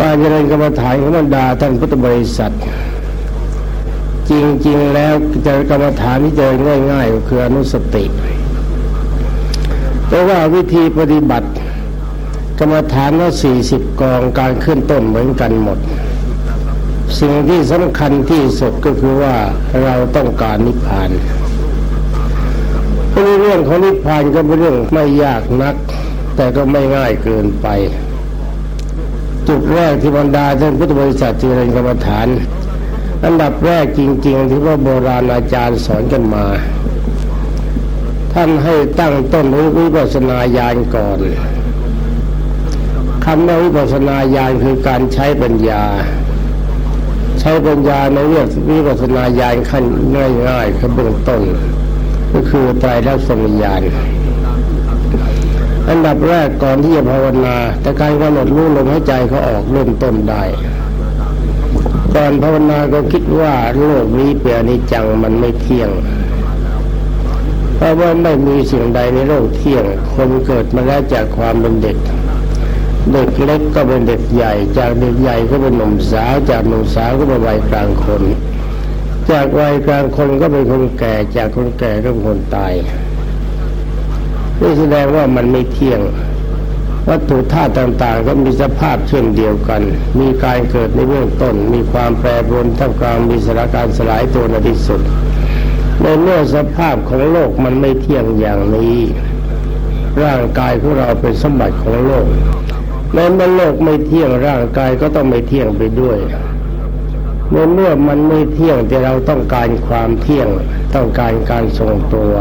การเจริญกรรมฐานของบรรดาท่านพุทธบริษัท จริงๆแล้วเจริญกรรมฐานที่เจริญง่าย ๆ ก็คืออนุสติแต่ว่าวิธีปฏิบัติ กรรมฐานว่าสี่สิบกองการขึ้นต้นเหมือนกันหมด สิ่งที่สำคัญที่สุดก็คือว่าเราต้องการนิพพานเรื่องของนิพพานก็เป็นเรื่องไม่ยากนัก แต่ก็ไม่ง่ายเกินไป จุดแรกที่บรรดาท่านพุทธบริษัทเจริญกรรมฐาน อันดับแรกจริง ๆ ที่ว่าโบราณอาจารย์สอนกันมา ท่านให้ตั้งต้นรู้วิปัสนาญาณก่อนคำว่าวิปัสนาญาณคือการใช้ปัญญา ใช้ปัญญาในเรื่องวิปัสสนาญาณขั้นง่ายๆขั้นเบื้องต้น ก็คือไตรลักษณ์ญาณ อันดับแรกก่อนที่จะภาวนา แต่การกำหนดรู้ลมหายใจเขาออกเริ่มต้นได้ก่อนภาวนาก็คิดว่าโลกนี้เป็นอนิจจังมันไม่เที่ยง เพราะว่าไม่มีสิ่งใดในโลกเที่ยง คนเกิดมาแล้วจากความเป็นเด็ก เด็กเล็กก็เป็นเด็กใหญ่ จากเด็กใหญ่ก็เป็นหนุ่มสาว จากหนุ่มสาวก็เป็นวัยกลางคน จากวัยกลางคนก็เป็นคนแก่ จากคนแก่ก็เป็นคนตาย นี่แสดงว่ามันไม่เที่ยง วัตถุธาตุต่างๆ ก็มีสภาพเช่นเดียวกัน มีการเกิดในเบื้องต้น มีความแปรปรวนท่ามกลางมีสถานการสลายตัวในที่สุดในเมื่อสภาพของโลกมันไม่เที่ยงอย่างนี้ ร่างกายของเราเป็นสมบัติของโลกในเมื่อโลกไม่เที่ยงร่างกายก็ต้องไม่เที่ยงไปด้วยในเมื่อมันไม่เที่ยงแต่เราต้องการความเที่ยงต้องการการทรงตัว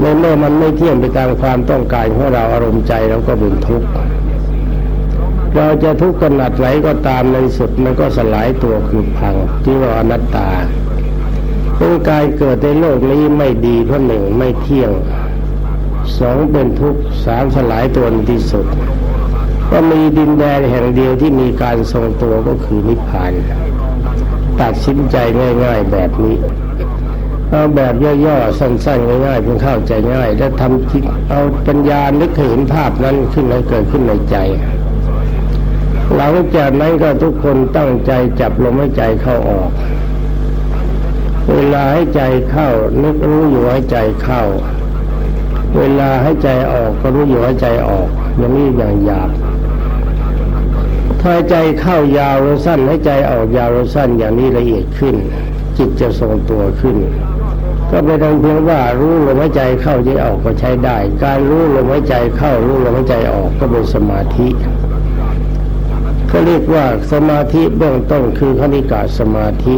ในเมื่อมันไม่เที่ยงไปตามความต้องการของเราอารมณ์ใจเราก็เป็นทุกข์เราจะทุกข์ขนาดไหนก็ตามในสุดมันก็สลายตัวคือพังที่ว่าอนัตตาเป็นกายเกิดในโลกนี้ไม่ดีเพราะหนึ่งไม่เที่ยงสองเป็นทุกข์สามสลายตัวที่สุด ก็มีดินแดนแห่งเดียวที่มีการทรงตัวก็คือนิพพาน ตัดสินใจง่าย ๆแบบนี้ เอาแบบย่อๆสั้นๆง่ายๆเพื่อเข้าใจง่าย แล้วทำคิดเอาปัญญานึกเห็นภาพนั้นขึ้นในเกิดขึ้นในใจหลังจากนั้นก็ทุกคนตั้งใจจับลมหายใจเข้าออก เวลาให้ใจเข้า นึกรู้อยู่ให้ใจเข้า เวลาให้ใจออกก็รู้อยู่ให้ใจออก อย่างนี้อย่างหยาบถ้าใจเข้ายาวหรือสั้นให้ใจออกยาวหรือสั้นอย่างนี้ละเอียดขึ้น จิตจะทรงตัวขึ้น ก็ไม่ต้องเพียงว่ารู้ลมหายใจเข้าใจออกก็ใช้ได้ การรู้ลมหายใจเข้ารู้ลมหายใจออกก็เป็นสมาธิก็เรียกว่าสมาธิเบื้องต้นคือคณิกาสมาธิ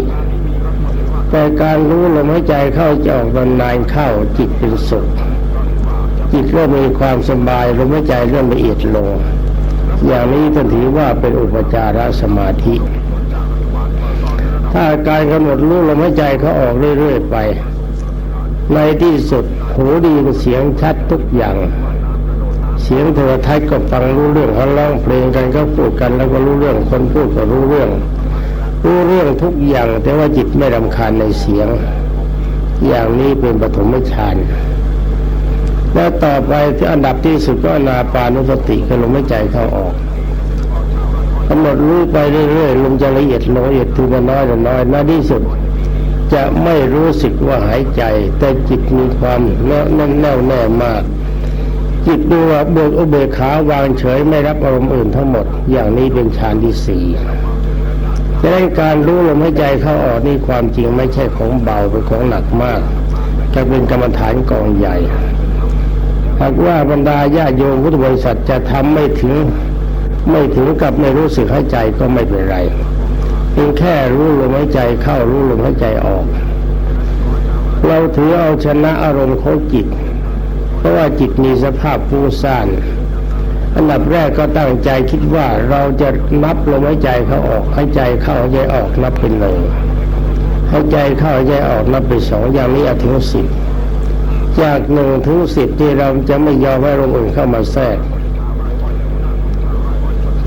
แต่การรู้ลมหายใจเข้าจะออกนานเข้าจิตเป็นสุขจิตเริ่มมีความสบายลมหายใจเริ่มละเอียดลง อย่างนี้ท่านถือว่าเป็นอุปจารสมาธิ ถ้าการกำหนดรู้ลมหายใจเขาออกเรื่อยๆไป ในที่สุดหูดีเสียงชัดทุกอย่าง เสียงโทรทัศน์ก็ฟังรู้เรื่องเขาร้องเพลงกันก็พูดกันแล้วก็รู้เรื่องคนพูดก็รู้เรื่อง รู้เรื่องทุกอย่าง แต่ว่าจิตไม่รำคาญในเสียง อย่างนี้เป็นปฐมฌานแล้วต่อไปที่อันดับที่สุดก็นาปานุสติคือลมหายใจเข้าออกกำหนดรู้ไปเรื่อยๆลมจะละเอียดลงละเอียดทีละน้อยละน้อยในที่สุด จะไม่รู้สึกว่าหายใจ แต่จิตมีความแน่แน่แน่แน่มาก จิตดูว่าเบิกอุเบกขาวางเฉยไม่รับอารมณ์อื่นทั้งหมด อย่างนี้เป็นฌานที่สี่ดังนั้นการรู้ลมหายใจเข้าออกนี่ความจริงไม่ใช่ของเบาเป็นของหนักมากจะเป็นกรรมฐานกองใหญ่หากว่าบรรดาญาโยมพุทธบริษัทจะทำไม่ถึงไม่ถึงกับไม่รู้สึกหายใจก็ไม่เป็นไร เพียงแค่รู้ลมหายใจเข้ารู้ลมหายใจออก เราถือเอาชนะอารมณ์ของจิต เพราะว่าจิตมีสภาพฟุ้งซ่านอันดับแรกก็ตั้งใจคิดว่าเราจะนับลมหายใจเขาออกหายใจเข้าหายใจออกนับเป็นหนึ่งหายใจเข้าหายใจออกนับเป็นสองอย่างนี้ถึงสิบจากหนึ่งถึงสิบที่เราจะไม่ยอมให้ลมอื่นเข้ามาแทรก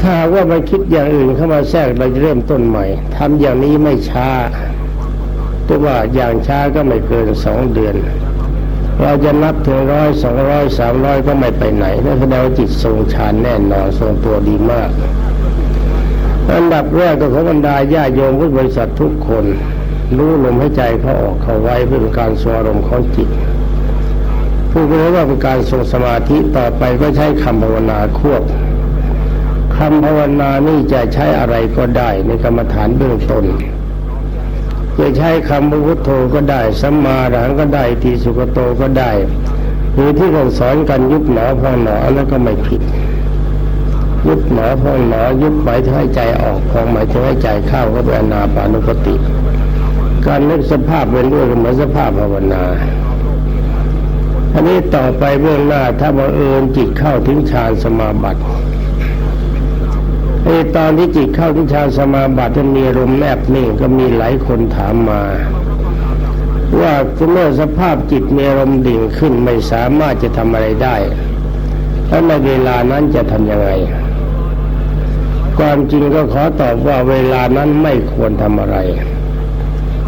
ถ้าว่าไปคิดอย่างอื่นเข้ามาแทรกเราจะเริ่มต้นใหม่ทำอย่างนี้ไม่ช้าแต่ว่าอย่างช้าก็ไม่เกินสองเดือน เราจะนับถึงร้อยสองร้อยสามร้อยก็ไม่ไปไหนนั่นแสดงว่าจิตทรงฌานแน่นอนทรงตัวดีมากอันดับแรกก็ของบรรดาญาโยมพุทธบริษัททุกคน รู้ลมหายใจเขาออกเขาไว้เพื่อเป็นการสวารมของจิตผู้เป็นว่าเป็นการทรงสมาธิต่อไปก็ใช้คำภาวนาควบ คำภาวนานี่จะใช้อะไรก็ได้ในกรรมฐานเบื้องต้นจะใช้คำพุทโธก็ได้สัมมาหลังก็ได้ทีสุกโตก็ได้ หรือที่เราสอนกันยุบหนอพองหนอแล้วก็ไม่ผิด ยุบหนอพองหนอยุบหมายถึงให้ใจออกพองหมายถึงให้ใจเข้าก็เป็นอนาปานุปติ การนึกสภาพเป็นด้วยเหมือนสภาพภาวนาอันนี้ต่อไปเบื้องหน้าถ้าบังเอิญจิตเข้าถึงฌานสมาบัติ ไอ้ตอนที่จิตเข้าถึงฌานสมาบัติจะมีลมแนบนิ่งก็มีหลายคนถามมา ว่าเมื่อสภาพจิตมีลมดิ่งขึ้นไม่สามารถจะทำอะไรได้แล้วในเวลานั้นจะทำยังไงความจริงก็ขอตอบว่าเวลานั้นไม่ควรทำอะไร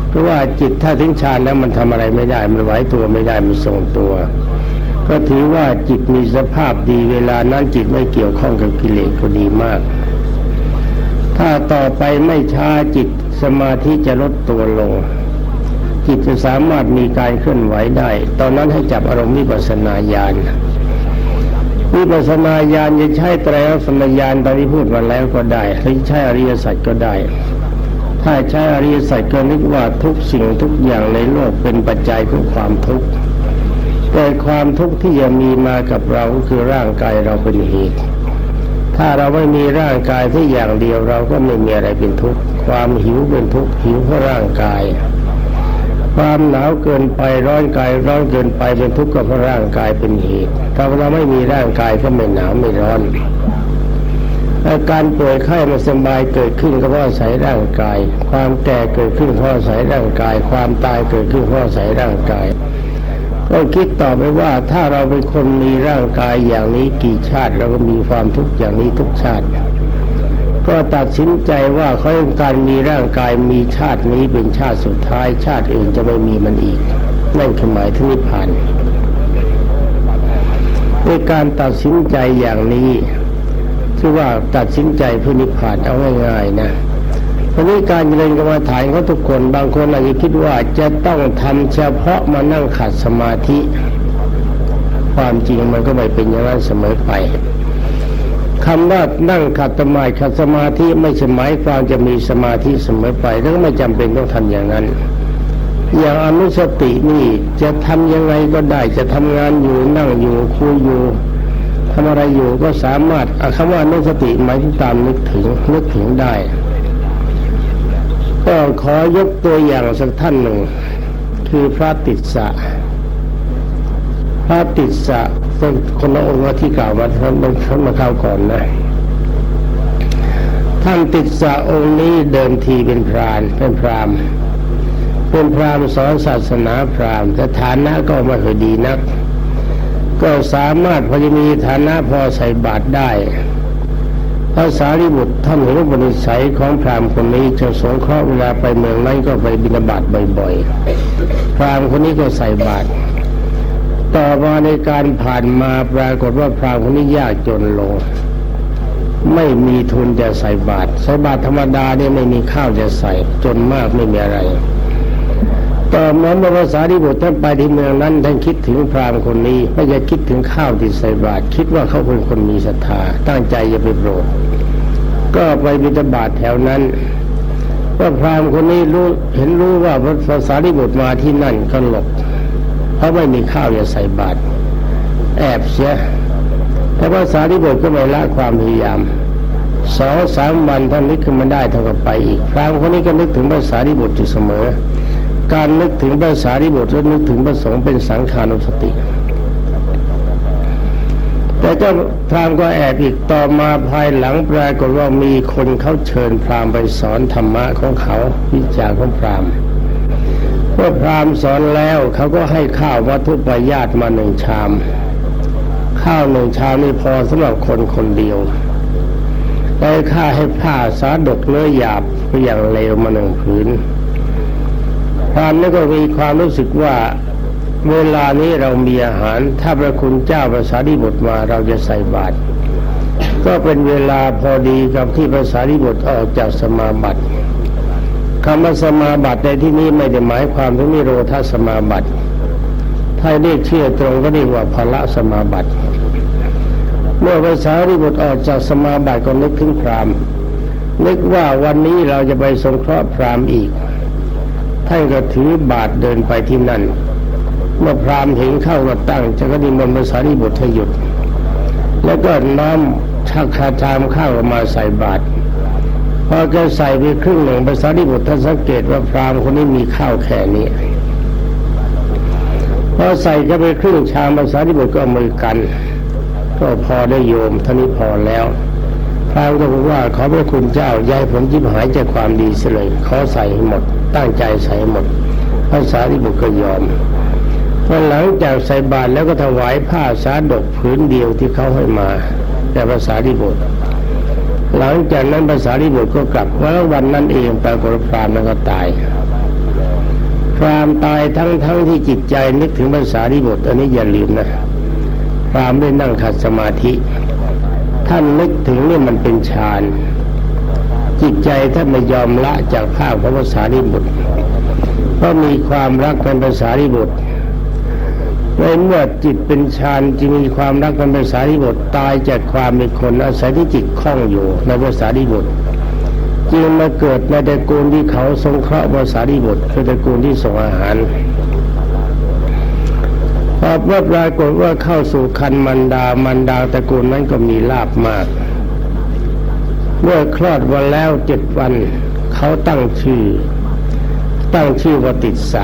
เพราะว่าจิตถ้าถึงฌานแล้วมันทำอะไรไม่ได้ มันไหวตัวไม่ได้มันทรงตัว ก็ถือว่าจิตมีสภาพดีเวลานั้นจิตไม่เกี่ยวข้องกับกิเลสก็ดีมาก ถ้าต่อไปไม่ช้าจิตสมาธิจะลดตัวลง จิตจะสามารถมีการเคลื่อนไหวได้ ตอนนั้นให้จับอารมณ์วิปัสนาญาณวิปัสนาญาณจะใช้ไตรลักษณญาณตอนที่พูดมาแล้วก็ได้หรือใช้อริยสัจก็ได้ ถ้าใช้อริยสัจก็นึกว่าทุกสิ่งทุกอย่างในโลกเป็นปัจจัยของความทุกข์แต่ความทุกข์ที่จะมีมากับเราคือร่างกายเราเป็นเหตุ ถ้าเราไม่มีร่างกายที่อย่างเดียวเราก็ไม่มีอะไรเป็นทุกข์ความหิวเป็นทุกข์หิวเพราะร่างกาย ความหนาวเกินไปร้อนกายร้อนเกินไปเป็นทุกข์ก็เพราะร่างกายเป็นเหตุถ้าเราไม่มีร่างกายก็ไม่หนาวไม่ร้อนอาการป่วยไข้ไม่สบายเกิดขึ้นก็เพราะอาศัยร่างกาย ความแก่เกิดขึ้นเพราะอาศัยร่างกาย ความตายเกิดขึ้นเพราะอาศัยร่างกาย ก็คิดต่อไปว่าถ้าเราเป็นคนมีร่างกายอย่างนี้กี่ชาติเราก็มีความทุกข์อย่างนี้ทุกชาติ ก็ตัดสินใจว่าเขาต้องการมีร่างกายมีชาตินี้เป็นชาติสุดท้าย ชาติอื่นจะไม่มีมันอีก นั่นคือหมายถึงนิพพานด้วยการตัดสินใจอย่างนี้ที่ว่าตัดสินใจเพื่อนิพพานเอาง่ายๆนะ วันนี้การเจริญกรรมฐานเขาทุกคน บางคนอาจจะคิดว่าจะต้องทำเฉพาะมานั่งขัดสมาธิ ความจริงมันก็ไม่เป็นอย่างนั้นเสมอไปคำว่านั่งขัดสมาธิขัดสมาธิไม่ใช่หมายความจะมีสมาธิเสมอไปแล้วไม่จำเป็นต้องทำอย่างนั้น อย่างอนุสตินี่จะทำยังไงก็ได้จะทำงานอยู่นั่งอยู่คุยอยู่ทำอะไรอยู่ก็สามารถคำว่านึกสติหมายถึงตามนึกถึงนึกถึงได้ ก็ขอยกตัวอย่างสักท่านหนึ่ง คือพระติสสะพระติสสะเป็นคนละองค์ที่กล่าวมาท่านท่านมาเข้าก่อนนะท่านติสสะองค์นี้เดิมทีเป็นพรานเป็นพรามเป็นพรามสอนศาสนาพรามแต่ฐานะก็ไม่ค่อยดีนัก ก็สามารถพอจะมีฐานะพอใส่บาตรได้ ภาษาริบุตรท่านเห็นบริสัยของพราหมณ์คนนี้จะสงเคราะห์เวลาไปเมืองนั้นก็ไปบิณฑบาตบ่อยๆ พราหมณ์คนนี้ก็ใส่บาตรต่อมาในการผ่านมาปรากฏว่าพราหมณ์คนนี้ยากจนลง ไม่มีทุนจะใส่บาตรใส่บาตรธรรมดาเนี่ยไม่มีข้าวจะใส่จนมากไม่มีอะไร ต่อมาเมื่อภาษาที่บุตรท่านไปที่เมืองนั้นท่านคิดถึงพราหมณ์คนนี้ไม่จะคิดถึงข้าวที่ใส่บาตรคิดว่าเขาเป็นคนมีศรัทธา ตั้งใจจะไปโปรดก็ไปบิณฑบาตแถวนั้นก็พราหมณ์คนนี้รู้เห็นรู้ว่าภาษาที่บุตรมาที่นั่นก็หลบเพราะไม่มีข้าวจะใส่บาตรแอบเสียแต่ภาษาที่บุตรก็ไม่ละความพยายามสองสามวันท่านนึกขึ้นมาได้เท่ากับไปอีกพราหมณ์คนนี้ก็นึกถึงภาษาที่บุตรอยู่เสมอ การนึกถึงภาษาริบทและนึกถึงพระสงฆ์เป็นสังขานุสติ แต่เจ้าพรามก็แอบอีกต่อมาภายหลังปรากฏว่ามีคนเขาเชิญพรามไปสอนธรรมะของเขาวิจารของพรามเมื่อพรามสอนแล้วเขาก็ให้ข้าววัตถุปยาตมาหนึ่งชาม ข้าวหนึ่งชามนี่พอสำหรับคนคนเดียวได้ค่าให้ผ้าสาดกเนื้อหยาบอย่างเลวมาหนึ่งผืน พรามนี่ก็มีความรู้สึกว่าเวลานี้เรามีอาหาร ถ้าพระคุณเจ้าภาษาดีบทมาเราจะใส่บาตรก็เป็นเวลาพอดีกับที่ภาษาริบุตรออกจากสมาบัติคำว่าสมาบัติในที่นี้ไม่ได้หมายความถึงนิโรธาสมาบัติ ถ้าเรียกเชื่อตรงก็เรียกว่าพละสมาบัติ เมื่อภาษาริบุตรออกจากสมาบัติก็นึกถึงพรามนึกว่าวันนี้เราจะไปสงเคราะห์พรามอีก ท่านก็ถือบาทเดินไปที่นั่น เมื่อพรามเห็นเข้าก็ตั้งจะก็ดิมนภาษาริบุตรหยุด แล้วก็น้ำชักคาชามข้าวมาใส่บาตรพอแกใส่ไปครึ่งหนึ่งภาษาดิบุตรท่านสังเกตว่าพราหมณ์คนนี้มีข้าวแค่นี้พอใส่ก็ไปครึ่งชามภาษาดิบุตรก็มือกัน ก็พอได้โยมท่านี้พอแล้วพราหมก็บอกว่าขอพระคุณเจ้าย้ายผมจิ้มหายจากความดีเสเลยขอใส่ให้หมด ตั้งใจใส่หมดภาษาดิบุตรก็ยอมพอหลังจากใส่บาตรแล้วก็ถวายผ้าสาดกผืนเดียวที่เขาให้มา แต่ภาษาดิบุตรหลังจากนั้นภาษาลิบุตรก็กลับแล้ววันนั้นเองปรากฏพรามแล้วก็ตายพรามตายทั้งทั้งที่จิตใจนึกถึงภาษาลิบุตรอันนี้อย่าลืมนะพรามได้นั่งขัดสมาธิ ท่านนึกถึงนี่มันเป็นฌาน จิตใจท่านไม่ยอมละจากภาพของภาษาลิบุตรเพราะมีความรักเป็นภาษาลิบุตรในเมื่อจิตเป็นฌานจึงมีความรักกันเป็นสารีบทตายจากความเป็นคนอาศัยที่จิตคล้องอยู่ในภาษารีบทจึงมาเกิดในตระกูลที่เขาทรงเคราะห์ภาษารีบทคือตระกูลที่ส่งอาหารพอเมื่อปรากฏว่าเข้าสู่คันมันดามันดาตระกูลนั้นก็มีลาบมาก เมื่อคลอดวันแล้วเจ็ดวัน เขาตั้งชื่อ ตั้งชื่อว่าติดสะ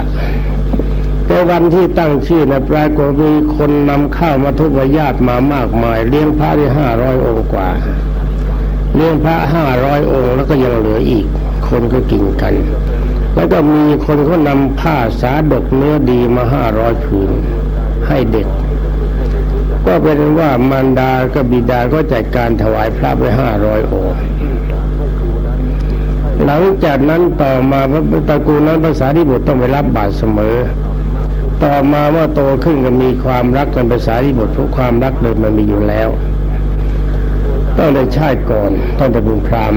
แต่วันที่ตั้งชื่อนะปรากฏมีคนนำข้าวมาทุกญาติมามากมาย เลี้ยงพระได้ห้าร้อยองค์กว่า เลี้ยงพระห้าร้อยองค์แล้วก็ยังเหลืออีก คนก็กินกัน แล้วก็มีคนเขานำผ้าสาดกเนื้อดีมาห้าร้อยผืนให้เด็ก ก็เป็นว่ามารดากับบิดาก็จัดการถวายพระไปห้าร้อยองค์หลังจากนั้นต่อมาพระตระกูลนั้นภาษาที่บุตรต้องไปรับบาตรเสมอ ต่อมาว่าโตขึ้นก็มีความรักกันภาษาที่บททุกความรักเลยมันมีอยู่แล้วต้องได้ชาติก่อนต้องแต่บุญพราม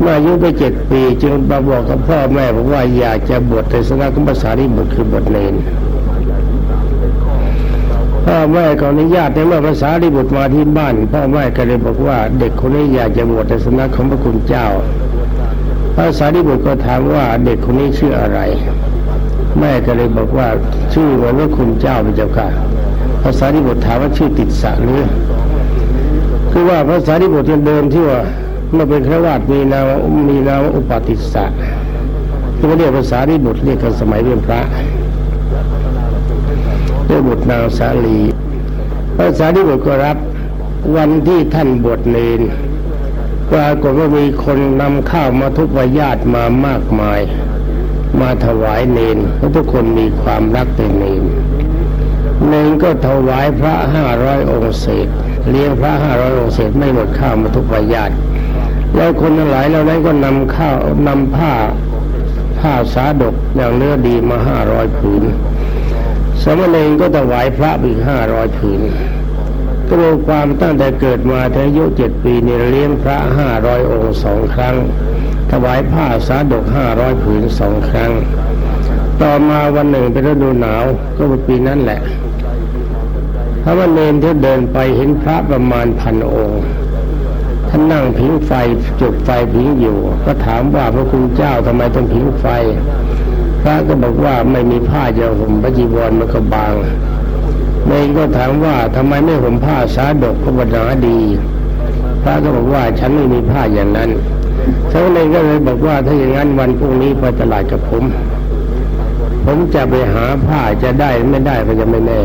เมื่ออายุไปเจ็ดปีจึงมาบอกกับพ่อแม่บอกว่าอยากจะบวชในสนาคมภาษาที่บทคือบทเนน พ่อแม่ก็อนุญาตในเมื่อภาษาที่บทมาที่บ้าน พ่อแม่ก็เลยบอกว่า เด็กคนนี้อยากจะบวชในสนาของพระคุณเจ้าภาษาที่บทก็ถามว่าเด็กคนนี้ชื่ออะไร แม่ก็เลยบอกว่าชื่อว่าว่าคุณเจ้าพระเจ้าค่ะภาษาที่บทถามว่าชื่อติดสะหรือคือว่าภาษาที่บทเดิมที่ว่าเมื่อเป็นครวาสมีนามมีนามอุปติสสะที่เรียกภาษาที่บทเรียกกันสมัยเป็นพระ เรียกบทนางสาลีภาษาที่บทก็รับวันที่ท่านบวชเนนปรากฏว่ามีคนนำข้าวมาทุกวญาติมามากมาย มาถวายเนนเพราะทุกคนมีความรักในเนนเนนก็ถวายพระห้าร้อยองค์เศษเลี้ยงพระห้าร้อยองค์เศษไม่หมดข้าวมาทุกประญาติแล้วคนหลายเหล่านั้นก็นำข้าวนำผ้าผ้าสาดกอย่างเนื้อดีมาห้าร้อยผืน สมณเณรก็ถวายพระอีกห้าร้อยผืนก็รวมความตั้งแต่เกิดมาถึงอายุเจ็ดปีเนี่ยเลี้ยงพระห้าร้อยองค์สองครั้ง ถวายผ้าสาดกห้าร้อยผืนสองครั้ง ต่อมาวันหนึ่งเป็นฤดูหนาวก็เป็นปีนั้นแหละพระวันเนนที่เดินไปเห็นพระประมาณพันองค์ท่านนั่งผิงไฟจุดไฟผิงอยู่ ก็ถามว่าพระคุณเจ้าทำไมต้องผิงไฟ พระก็บอกว่าไม่มีผ้าจะห่มพระจีวรมันก็บางเนนก็ถามว่าทำไมไม่ห่มผ้าสาดกพระบรรดี พระก็บอกว่าฉันไม่มีผ้าอย่างนั้นเขาเลยก็เลยบอกว่าถ้าอย่างนั้นวันพรุ่งนี้ไปตลาดกับผม ผมจะไปหาผ้าจะได้ไม่ได้ก็จะไม่แน่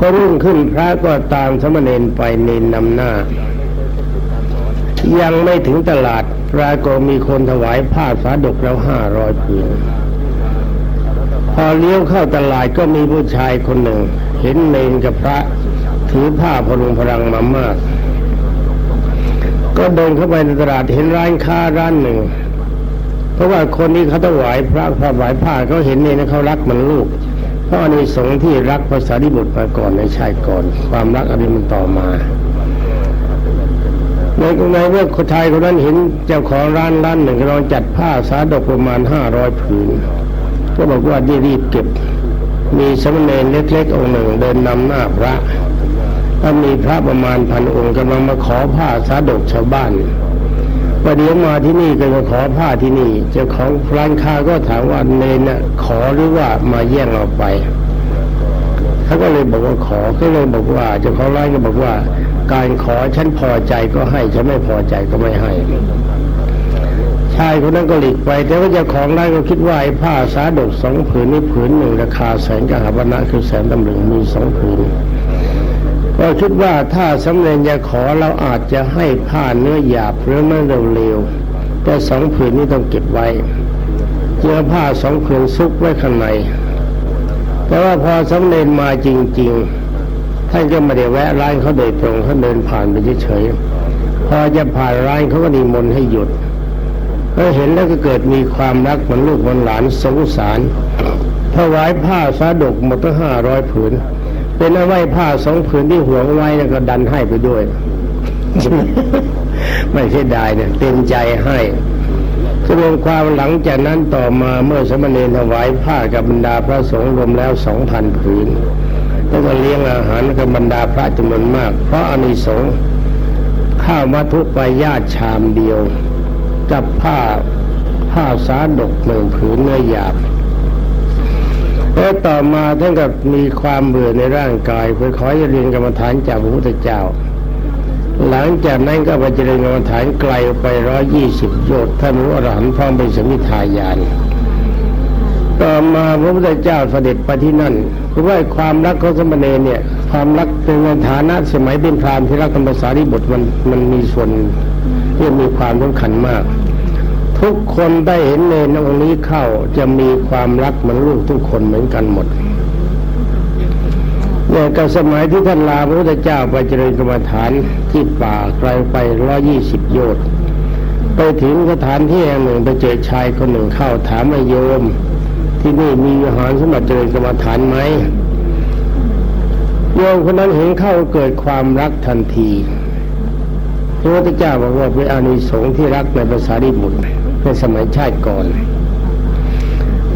ก็รุ่งขึ้นพระก็ตามสมณเณรไปเนนนำหน้า ยังไม่ถึงตลาดพระก็มีคนถวายผ้าสาดกแล้วห้าร้อยผืนพอเลี้ยวเข้าตลาดก็มีผู้ชายคนหนึ่ง เห็นเนนกับพระ ถือผ้าพลุงพลังมามาก ก็เดินเข้าไปในตลาดเห็นร้านค้าร้านหนึ่ง เพราะว่าคนนี้เขาถวายพระถวายผ้าเขาเห็นเนี่ยเขารักมันลูกเพราะในสงฆ์ที่รักภาษาดิบุตรมาก่อนในชาติก่อน ความรักอะไรมันต่อมา ในกรณีเมื่อคนไทยคนนั้นเห็นเจ้าของร้านร้านหนึ่งกำลังจัดผ้าสาดกประมาณห้าร้อยผืน ก็บอกว่าดีรีบเก็บ มีสมณเณรเล็กๆ องค์หนึ่งเดินนำหน้าพระถ้ามีพระประมาณพันองค์กำลังมาขอผ้าสาดกชาวบ้านประเดี๋ยวมาที่นี่ก็มาขอผ้าที่นี่ เจ้าของร้านค้าก็ถามว่าเนนน่ะขอหรือว่ามาแย่งเอาไป เขาก็เลยบอกว่าขอก็เลยบอกว่าเจ้าของร้านก็บอกว่า การขอฉันพอใจก็ให้ฉันไม่พอใจก็ไม่ให้ชายคนนั้นก็หลีกไป แต่ว่าเจ้าของร้านก็คิดว่าไอ้ผ้าสาดกสองผืนนี่ผืนหนึ่งราคาแสนกหาบนะคือแสนตำลึงมีสองผืนก็คิดว่าถ้าสำเร็จจะขอเราอาจจะให้ผ้าเนื้อหยาบหรือไม่เร็วๆแต่สองผืนนี้ต้องเก็บไว้เจอผ้าสองผืนซุกไว้ข้างใน แต่ว่าพอสำเร็จมาจริง ๆ ท่านก็ไม่ได้แวะร้านเขาโดยตรงเขาเดินผ่านไปเฉยๆพอจะผ่านร้านเขาก็นิมนต์ให้หยุดก็เห็นแล้วก็เกิดมีความรักเหมือนลูกเหมือนหลานสงสารถวายผ้าสาดกหมดตั้งห้าร้อยผืน เป็นเอาไว้ผ้าสองผืนที่ห่วงไว้แล้วก็ดันให้ไปด้วย ไม่เสียดายเนี่ยเต็มใจให้ ก็รวมความหลังจากนั้นต่อมาเมื่อสมณีถวายผ้ากับบรรดาพระสงฆ์รวมแล้วสองพันผืนแล้วก็เลี้ยงอาหารกับบรรดาพระจำนวนมาก เพราะอานิสงส์ข้าวมัทุปาติชามเดียว กับผ้าผ้าสาดกหนึ่งผืนเนื้อหยาบแล้วต่อมาท่านก็มีความเบื่อในร่างกายเพื่อขอจะเรียนกรรมฐานจากพระพุทธเจ้า หลังจากนั้นก็ไปเจริญกรรมฐานไกลไปร้อยยี่สิบโยชน์ท่านรู้อรหันต์พร้อมเป็นสมิทายานต่อมาพระพุทธเจ้าเสด็จไปที่นั่นเพราะว่าความรักของสมณีเนี่ย ความรักเป็นฐานะสมัยเป็นพรามที่รักธรรมสารีบทมันมันมีส่วนที่มีความสำคัญมาก ทุกคนได้เห็นเนนองค์นี้เข้าจะมีความรักเหมือนลูกทุกคนเหมือนกันหมด เนี่ยกับสมัยที่ท่านลาพระพุทธเจ้าไปเจริญกรรมฐานที่ป่าไกลไปร้อยี่สิบโยชน์ไปถึงสถานที่แห่งหนึ่งไปเจอชายคนหนึ่งเข้าถามโยม ที่นี่มีอาหารสมบัติเจริญกรรมฐานไหมโยมคนนั้นเห็นเข้าเกิดความรักทันทีพระพุทธเจ้าบอกว่าเป็นอานิสงส์ที่รักในภาษาดิบุตรในสมัยชาติก่อน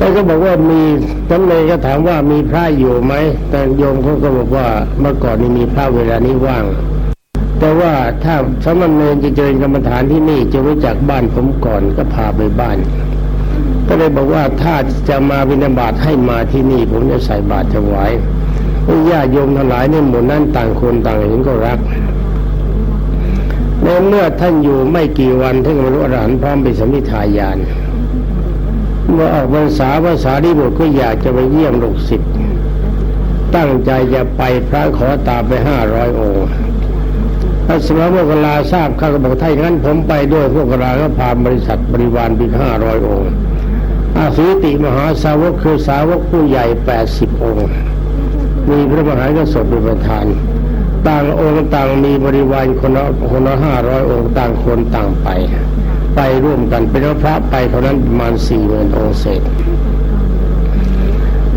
แต่ก็บอกว่ามีท่านเลยก็ถามว่ามีพระอยู่ไหม แต่โยมเขาก็บอกว่าเมื่อก่อนนี้มีพระเวลานี้ว่าง แต่ว่าถ้าสมณเณรจะเจริญกรรมฐานที่นี่จะรู้จักบ้านผมก่อนก็พาไปบ้าน ก็เลยบอกว่าถ้าจะมาบิณฑบาตให้มาที่นี่ ผมจะใส่บาตรถวายญาติโยมทั้งหลายในหมู่นั้นต่างคนต่างเห็นก็รักในเมื่อท่านอยู่ไม่กี่วันท่านก็บรรลุอรหันต์พร้อมเป็นสมิทายาน เมื่อออกพรรษาภาษาดิบุตรก็อยากจะไปเยี่ยมลูกศิษย์ตั้งใจจะไปพระขอตามไปห้าร้อยองค์พระสมณโมกลาทราบข้าก็บอกถ้าอย่างนั้นผมไปด้วยพวกกลาก็พาบริษัทบริวารปีห้าร้อยองค์อาสิติมหาสาวกคือสาวกผู้ใหญ่แปดสิบองค์ มีพระมหากษัตริย์เป็นประธาน ต่างองค์ต่างมีบริวารคนละคนละห้าร้อยองค์ต่างคนต่างไป ไปร่วมกันเป็นพระไปเท่านั้นประมาณสี่หมื่นองค์เศษ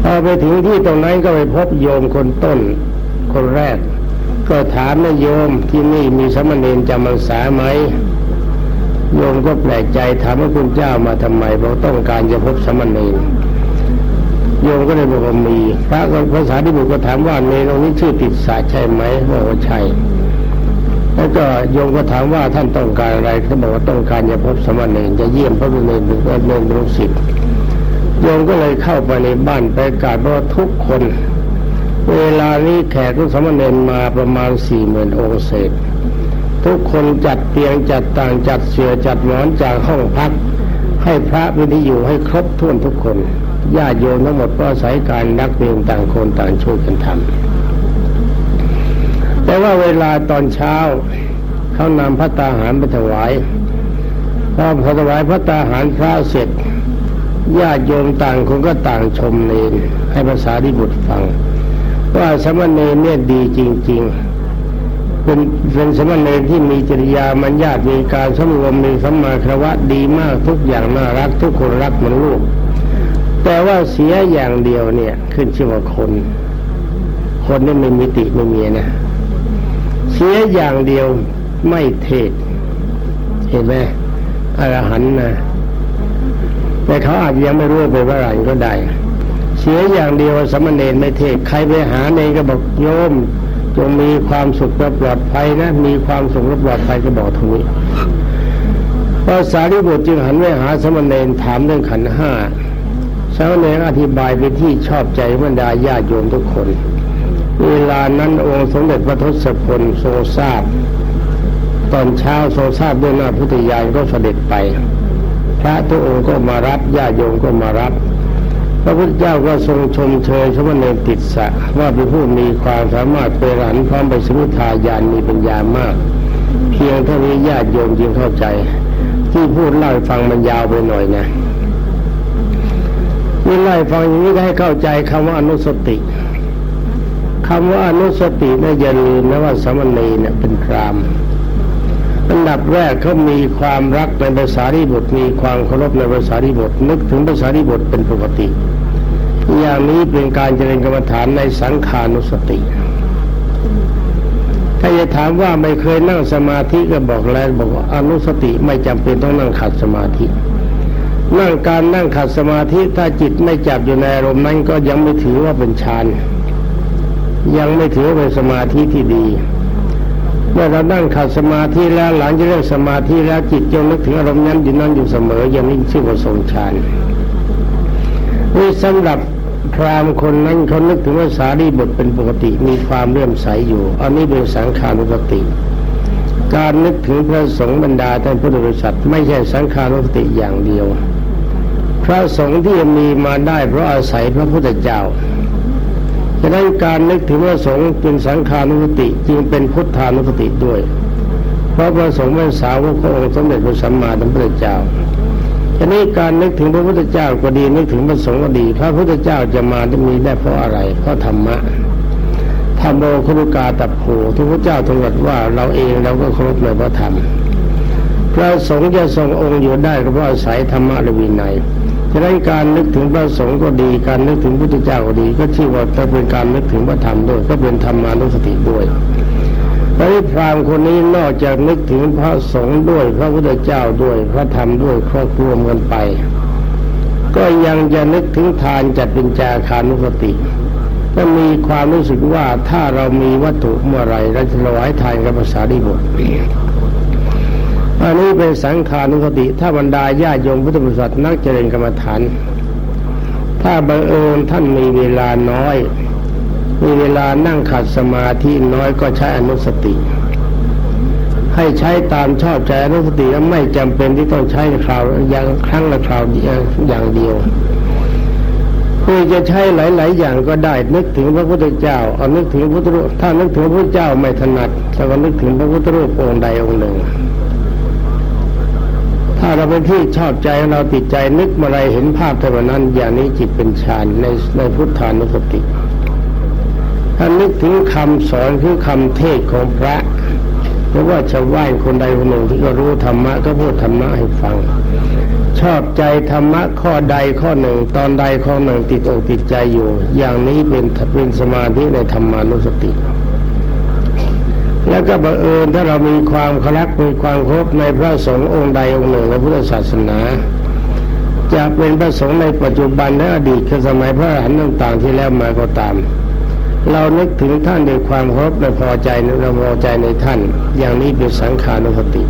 พอไปถึงที่ตรงนั้นก็ไปพบโยมคนต้นคนแรก ก็ถามนายโยมที่นี่มีสมณีจำพรรษาไหมโยมก็แปลกใจถามว่าคุณเจ้ามาทำไมบอกต้องการจะพบสมณี โยมก็เลยบอกว่ามีพระก็ภาษาที่บุตรก็ถามว่าในตรงนี้ชื่อติดสาใช่ไหมบอกว่าใช่แล้วก็โยมก็ถามว่าท่านต้องการอะไรเขาบอกว่าต้องการจะพบสมณเณรจะเยี่ยมพระบุญเณรเณรลูกศิษย์โยมก็เลยเข้าไปในบ้านไปกาศว่าทุกคน เวลานี้แขกทุกสมณเณรมาประมาณสี่หมื่นองค์เศษ ทุกคนจัดเตียงจัดต่างจัดเสือจัดหมอนจากห้องพัก ให้พระวิทอยู่ให้ครบถ้วนทุกคน ญาติโยมทั้งหมดก็อาศัยการนักเรียนต่างคนต่างช่วยกันทำแต่ว่าเวลาตอนเช้าเขานำพระตาหารไปถวายพอถวายพระตาหารพระเสร็จญาติโยมต่างคนก็ต่างชมเนรให้ภาษาที่บุตรฟัง ว่าสมณเณรเนี่ยดีจริง ๆ เป็นเป็นสมณเณรที่มีจริยามัญญาติมีการสมรวมมีสัมมาครวะดีมากทุกอย่างน่ารักทุกคนรักเหมือนลูก แต่ว่าเสียอย่างเดียวเนี่ย ขึ้นชื่อว่าคน คนนี่ไม่มิติไม่มีนะ เสียอย่างเดียวไม่เทศ เห็นไหมอรหันนะแต่เขาอาจยังไม่รู้เป็นว่าอะไรก็ได้ เสียอย่างเดียวสมณเณรไม่เทศ ใครไปหาเนก็บอกโยมจงมีความสุขและปลอดภัยนะ มีความสุขและปลอดภัยก็บอกทนี้พอสารีบุตรจึงหันไปหาสมณเณรถามเรื่องขันห้า สามเณรอธิบายไปที่ชอบใจบรรดาญาโยมทุกคน เวลานั้นองค์สมเด็จพระทศพลทรงทราบ ตอนเช้าทรงทราบด้วยหน้าพุทธญาณก็เสด็จไป พระทุกองค์ก็มารับญาโยมก็มารับ พระพุทธเจ้าก็ทรงชมเชยสมณเณรติดสะว่าเป็นผู้มีความสามารถเป็นหันพร้อมไปสมุทายานมีปัญญามาก เพียงเท่านี้ญาติโยมจึงเข้าใจ ที่พูดเล่าฟังมันยาวไปหน่อยนะ นี่ไล่ฟังอย่างนี้ให้เข้าใจคำว่าอนุสติคำว่าอนุสตินี่อย่าลืมนะว่าสมณีเนี่ยเป็นพรามอันดับแรกเขามีความรักในภาษาริบทมีความเคารพในภาษาริบทนึกถึงภาษาริบทเป็นปกติ อย่างนี้เป็นการเจริญกรรมฐานในสังขานุสติถ้าจะถามว่าไม่เคยนั่งสมาธิก็บอกแล้วบอกว่าอนุสติไม่จำเป็นต้องนั่งขัดสมาธิ นั่งการนั่งขัดสมาธิถ้าจิตไม่จับอยู่ในอารมณ์นั้นก็ยังไม่ถือว่าเป็นฌานยังไม่ถือเป็นสมาธิที่ดี เมื่อเรานั่งขัดสมาธิแล้วหลังจากเรื่องสมาธิแล้วจิตจงนึกถึงอารมณ์นั้นอยู่นั้นอยู่เสมออย่างนี้ชื่อว่าทรงฌานนี่สำหรับพรามคนนั้นเขานึกถึงว่าสารีบทเป็นปกติมีความเลื่อมใสอยู่ อันนี้เป็นสังขารุปติ การนึกถึงพระสงฆ์บรรดาท่านพุทธบริษัท ไม่ใช่สังขารุปติอย่างเดียว พระสงฆ์ที่มีมาได้เพราะอาศัยพระพุทธเจ้าฉะนั้นการนึกถึงพระสงฆ์เป็นสังขานุสติจึงเป็นพุทธานุสติด้วย เพราะพระสงฆ์เป็นสาวกขององค์สมเด็จพระสัมมาสัมพุทธเจ้าฉะนี้การนึกถึงพระพุทธเจ้าก็ดีนึกถึงพระสงฆ์ก็ดี พระพุทธเจ้าจะมาจะมีได้เพราะอะไรเพราะธรรมะธรรมโอคุกาตับโผทุกพระเจ้าทรงตรัสว่าเราเองเราก็เคารพในพระธรรมพระสงฆ์จะทรงองค์อยู่ได้ก็เพราะอาศัยธรรมะและวินัย ฉะนั้นการนึกถึงพระสงฆ์ก็ดี การนึกถึงพุทธเจ้าก็ดี ก็ชื่อว่าจะเป็นการนึกถึงพระธรรมด้วย ก็เป็นธรรมานุสติด้วยพระพรามคนนี้นอกจากนึกถึงพระสงฆ์ด้วย พระพุทธเจ้าด้วย พระธรรมด้วยครอบครัวกันไป ก็ยังจะนึกถึงทานจัดเป็นจาคานุสติก็มีความรู้สึกว่าถ้าเรามีวัตถุเมื่อไรเราจะถวายทานกับภาษาดีบท อันนี้เป็นสังขารุสติ ถ้าบรรดาญาโยมพุทธบริษัทนักเจริญกรรมฐาน ถ้าบังเอิญท่านมีเวลาน้อย มีเวลานั่งขัดสมาธิน้อยก็ใช้อนุสติ ให้ใช้ตามชอบใจอนุสติและไม่จำเป็นที่ต้องใช้คราวอย่างครั้งละคราวอย่างเดียวคือจะใช้หลาย ๆ อย่างก็ได้ นึกถึงพระพุทธเจ้าเอานึกถึงพระพุทธรูปถ้านึกถึงพระพุทธเจ้าไม่ถนัดเราก็นึกถึงพระพุทธรูปองค์ใดองค์หนึ่ง ถ้าเราเป็นที่ชอบใจเราติดใจนึกเมื่อไรเห็นภาพเท่านั้น อย่างนี้จิตเป็นฌานในในพุทธานุสติถ้านึกถึงคำสอนคือคำเทศของพระหรือว่าชาวบ้านคนใดคนหนึ่งที่ก็รู้ธรรมะก็พูดธรรมะให้ฟัง ชอบใจธรรมะข้อใดข้อหนึ่ง ตอนใดข้อหนึ่งติดอกติดใจอยู่ อย่างนี้เป็นเป็นสมาธิในธรรมานุสติ แล้วก็บังเอิญถ้าเรามีความคลักมีความครบในพระสงฆ์องค์ใดองค์หนึ่งในพุทธศาสนาจะเป็นพระสงฆ์ในปัจจุบันและอดีตคือสมัยพระอรหันต์ต่างๆที่แล้วมาก็ตาม เรานึกถึงท่านด้วยความครบและพอใจเราพอใจในท่าน อย่างนี้เป็นสังขานุสติ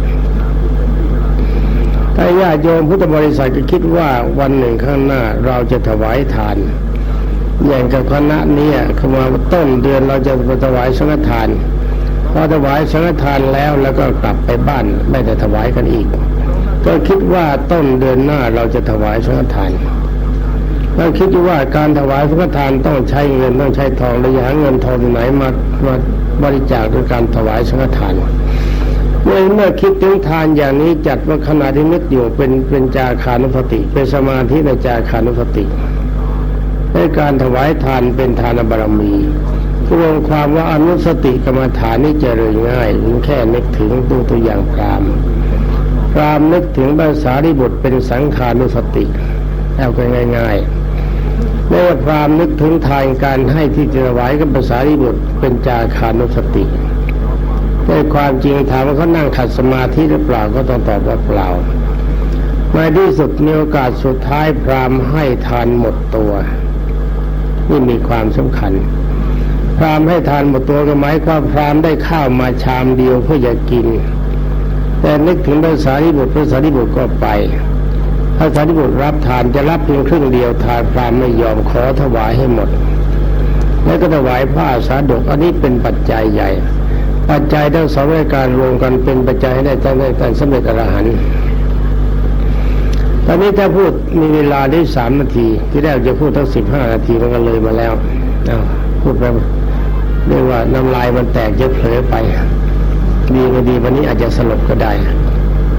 ถ้าญาติโยมพุทธบริษัทก็คิดว่าวันหนึ่งข้างหน้าเราจะถวายทาน อย่างกับคณะนี้คือมาต้นเดือนเราจะถวายสังฆทาน พอถวายสังฆทานแล้วแล้วก็กลับไปบ้านไม่ได้ถวายกันอีก ก็คิดว่าต้นเดือนหน้าเราจะถวายสังฆทานเราคิดว่าการถวายสังฆทานต้องใช้เงินต้องใช้ทองระยะเงินทองไหนมามาบริจาคด้วยการถวายสังฆทานเมื่อเมื่อคิดถึงทานอย่างนี้จัดว่าขณะที่นึกอยู่เป็นเป็นจาคานุสติ เป็นสมาธิในจาคานุสติในการถวายทานเป็นทานบารมี รวมความว่าอนุสติกรรมฐานนี่เจริญง่ายมันแค่นึกถึงตัวตัวอย่างพรามพรามนึกถึงภาษาริบทเป็นสังขานุสติเอาไปง่ายๆในพรามนึกถึงทานการให้ที่จะไหวกับภาษาริบุตรเป็นจาคานุสติในความจริงถามว่าเขานั่งขัดสมาธิหรือเปล่าก็ต้องตอบว่าเปล่าในที่สุดมีโอกาสสุดท้ายพรามให้ทานหมดตัว นี่มีความสำคัญ พรามให้ทานหมดตัวก็หมายความพรามได้ข้าวมาชามเดียวเพื่อจะกิน แต่นึกถึงภาษาริบุตรภาษาริบุตรก็ไปภาษาริบุตรรับทานจะรับเพียงครึ่งเดียวทานพรามไม่ยอมขอถวายให้หมด แล้วก็ถวายผ้าสาดกอันนี้เป็นปัจจัยใหญ่ ปัจจัยทั้งสองรายการรวมกันเป็นปัจจัยให้ได้ตั้งได้การสำเร็จอรหันต์ตอนนี้ถ้าพูดมีเวลาได้สามนาที ที่แรกจะพูดทั้งสิบห้านาทีมันก็เลยมาแล้วพูดไป เรียกว่าน้ำลายมันแตกเยอะเผลอไป ดีไม่ดีวันนี้อาจจะสลบก็ได้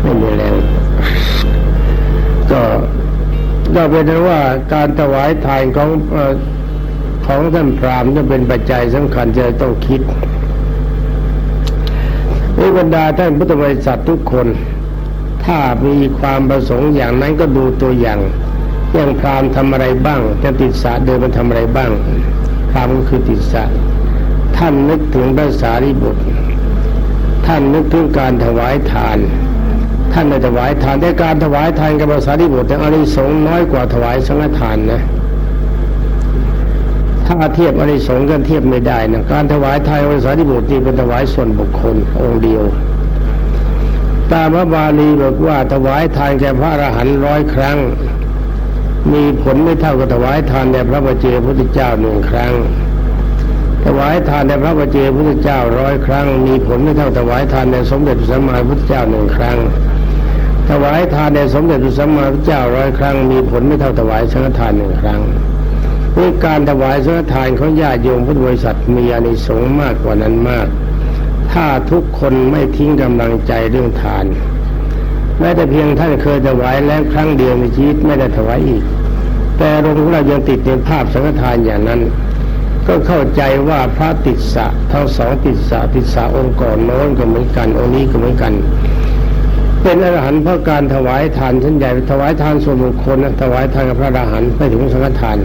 ไม่มีแรงก็ก็เป็นว่าการถวายทานของของท่านพราหมณ์จะเป็นปัจจัยสำคัญจะต้องคิดในบรรดาท่านพุทธบริษัททุกคน ถ้ามีความประสงค์อย่างนั้นก็ดูตัวอย่างอย่างพราหมณ์ทำอะไรบ้างจะติดสาเดินมันทำอะไรบ้างพราหมณ์ก็คือติดสา ท่านนึกถึงพระสารีบุตร ท่านนึกถึงการถวายทาน ท่านได้ถวายทานแต่การถวายทานกับพระสารีบุตรแต่อานิสงส์น้อยกว่าถวายสังฆทานนะถ้าเทียบอานิสงส์กันเทียบไม่ได้นะการถวายทานพระสารีบุตรที่เป็นถวายส่วนบุคคลองค์เดียว ตามพระบาลีบอกว่าถวายทานแก่พระอรหันต์ร้อยครั้ง มีผลไม่เท่ากับถวายทานแด่พระบาเจพุทธเจ้าหนึ่งครั้ง ถวายทานแด่พระบาเจพุทธเจ้าร้อยครั้ง มีผลไม่เท่าถวายทานแด่สมเด็จพระสัมมาพุทธเจ้าหนึ่งครั้ง ถวายทานแด่สมเด็จพระสัมมาพุทธเจ้าร้อยครั้ง มีผลไม่เท่าถวายสังฆทานหนึ่งครั้งด้วยการถวายสังฆทานของญาติโยมพุทธบริษัทมีอานิสงส์มากกว่านั้นมาก ถ้าทุกคนไม่ทิ้งกำลังใจเรื่องทานแม้แต่เพียงท่านเคยถวายแล้วครั้งเดียวในชีวิตไม่ได้ถวายอีก แต่ลงของเรายังติดในภาพสังฆทานอย่างนั้น ก็เข้าใจว่าพระติดสะทั้งสองติดสะติดสะองค์ก่อนโน้นก็เหมือนกันองค์นี้ก็เหมือนกัน เป็นอรหันต์เพราะการถวายทานชั้นใหญ่ถวายทานส่วนบุคคลถวายทานกับพระอรหันต์ไม่ถึงสังฆทาน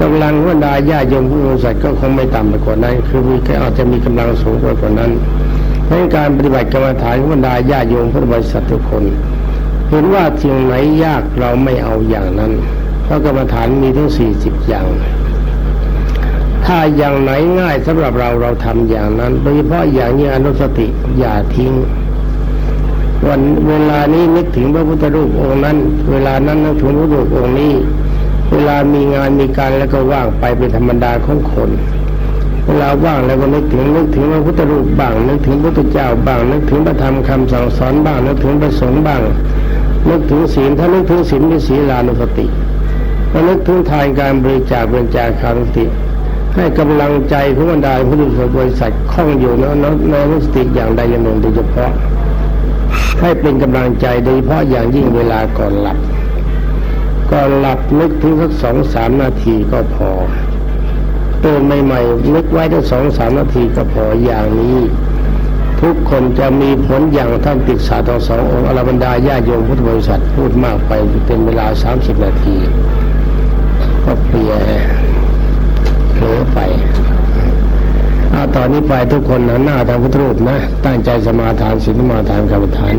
กำลังว่าดาญาโยมผู้บริสุทธ์ก็คงไม่ต่ำไปกว่านั้น คือมีอาจจะมีกำลังสูงกว่านั้นเพราะการปฏิบัติกรรมฐานของบรรดาญาโยมผู้บริสุทธ์ทุกคนเห็นว่าสิ่งไหนยากเราไม่เอาอย่างนั้น เพราะกรรมฐานมีทั้งสี่สิบอย่าง ถ้าอย่างไหนง่ายสำหรับเราเราทำอย่างนั้นโดยเฉพาะอย่างนี้อนุสติอย่าทิ้ง วันเวลานี้นึกถึงพระพุทธรูปองค์นั้น เวลานั้นนึกถึงพระพุทธรูปองค์นี้ เวลามีงานมีการแล้วก็ว่างไปเป็นธรรมดาของคนเวลาว่างแล้วก็นึกถึงนึกถึงพระพุทธรูปบ้างนึกถึงพระพุทธเจ้าบ้างนึกถึงพระธรรมคำสั่งสอนบ้างนึกถึงพระสงฆ์บ้างนึกถึงศีลถ้านึกถึงศีลมีศีลานุสติถ้านึกถึงทานการบริจาคบริจาคคารุติ ให้กำลังใจของบรรดาผู้ดูบริษัทคล่องอยู่ในในนุสติอย่างใดอย่างหนึ่งโดยเฉพาะ ให้เป็นกำลังใจโดยเฉพาะอย่างยิ่งเวลาก่อนหลับ ก่อนหลับนึกถึงสักสองสามนาทีก็พอตื่นใหม่ๆนึกไว้ทั้งสองสามนาทีก็พออย่างนี้ ทุกคนจะมีผลอย่างท่านติดสาทั้งสององค์อรบรรดาญาโยมพุทธบริษัทพูดมากไปเป็นเวลาสามสิบนาที ก็เปลี่ย เผลอไปเอาตอนนี้ไปทุกคนนะหน้าทางพุทธรูปนะ ตั้งใจสมาทานศีลสมาทานกรรมฐาน